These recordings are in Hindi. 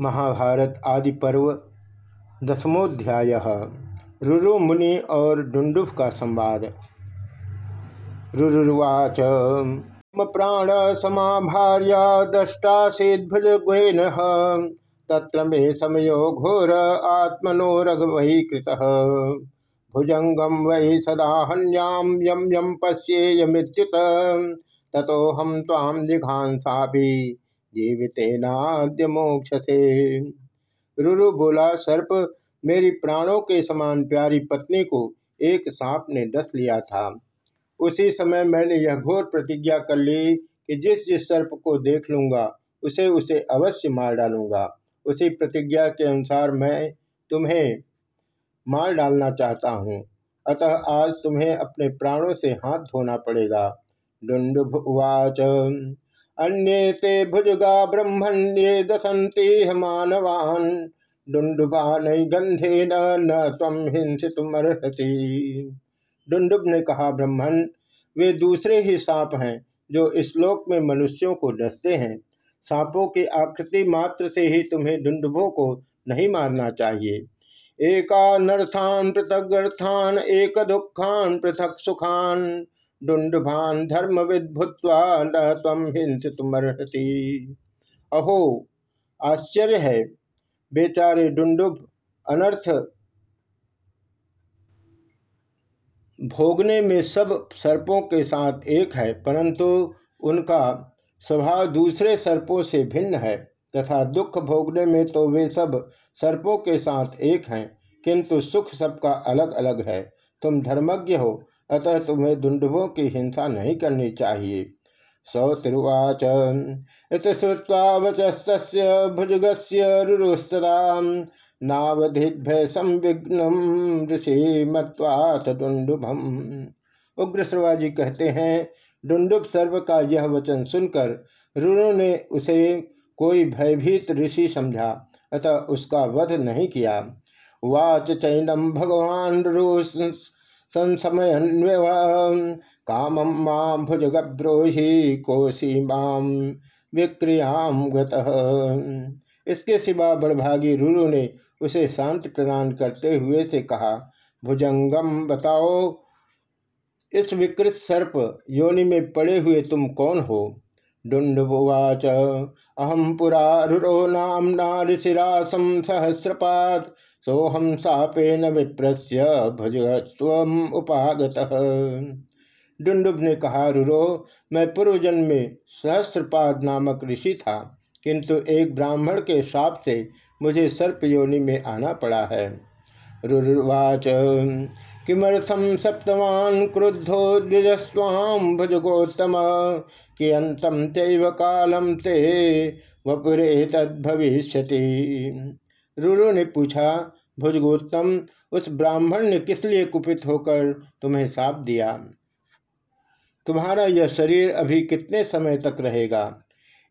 महाभारत आदि पर्व दसमोध्याय रुरु मुनि और डुंडुफ का संवाद। रुरुवाच प्राण समाभार्य दष्टासीद्भुज गुन तत्र मे समयो घोर आत्मनो रघवही कृत भुजंगम वै सदा हन्याम यम यम पश्येयमिच्युत तथोहम ताम जिघांसा भी जीवितेनाद्य मोक्ष से रुरु बोला सर्प मेरी प्राणों के समान प्यारी पत्नी को एक सांप ने डस लिया था। उसी समय मैंने यह घोर प्रतिज्ञा कर ली कि जिस जिस सर्प को देख लूँगा, उसे उसे अवश्य मार डालूँगा। उसी प्रतिज्ञा के अनुसार मैं तुम्हें मार डालना चाहता हूँ। अतः आज तुम्हें अपने प्राणों से हाथ धोना पड़ेगा। डुंडुवाच अन्ये ते भुजगा ब्रह्मण्ये दसंती मानवान डुंडुबान गंधे न न तम हिंसितुमर्हति। डुंडुब ने कहा ब्रह्मण वे दूसरे ही सांप हैं, जो इस लोक में मनुष्यों को डसते हैं। सांपों की आकृति मात्र से ही तुम्हें डुंडुबों को नहीं मारना चाहिए। एका नर्थान पृथक एक दुखान, पृथक सुखान। डुंडुभान धर्म विद्भुत्वा न तम हिंसितुमर्हति। अहो, आश्चर्य है, बेचारे डुंडुभ अनर्थ भोगने में सब सर्पों के साथ एक है, परंतु उनका स्वभाव दूसरे सर्पों से भिन्न है, तथा दुख भोगने में तो वे सब सर्पों के साथ एक हैं, किंतु सुख सबका अलग अलग है। तुम धर्मज्ञ हो अतः तुम्हें दुंडुभों की हिंसा नहीं करनी चाहिए। सौतिरुवाच इत श्रुवा वचस्त भुजग रुरुस्तरा नावधिभय संविघ्नम ऋषि मत्वाथ डुंडुभम उग्र श्रवाजी कहते हैं डुंडुभ सर्व का यह वचन सुनकर रुरु ने उसे कोई भयभीत ऋषि समझा, अतः उसका वध नहीं किया। वाच चैनम भगवान रुस संसमयन्व काम माँ भुजगब्रोही कोशी माम विक्रियाम इसके सिवा बड़भागी रुरु ने उसे शांत प्रदान करते हुए से कहा, भुजंगम बताओ, इस विकृत सर्प योनि में पड़े हुए तुम कौन हो? डुंडुवाच अहम पुरा रुरो नामना ऋषिरासम सहस्रपात सोहम सापेन विप्रस्य भुजस्व उपागत। डुंडुब ने कहा, रुरो, मैं पूर्वजन्म में सहस्त्रपाद नामक ऋषि था, किंतु एक ब्राह्मण के श्राप से मुझे सर्प योनि में आना पड़ा है। रुर्वाच किमर्थम सप्तवान क्रुद्धो द्विजस्वाम भुजगोत्तम? कि अंतम तेव कालम ते वपुरे तद भविष्यति रूरू ने पूछा, भुजगोत्तम, उस ब्राह्मण ने किस लिए कुपित होकर तुम्हें साप दिया? तुम्हारा यह शरीर अभी कितने समय तक रहेगा?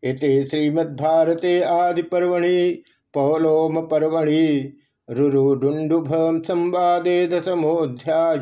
इति श्रीमद्भारते आदि पर्वणि पौलोम पर्वणि रुरु डुंडुभ संवादे दसमोध्याय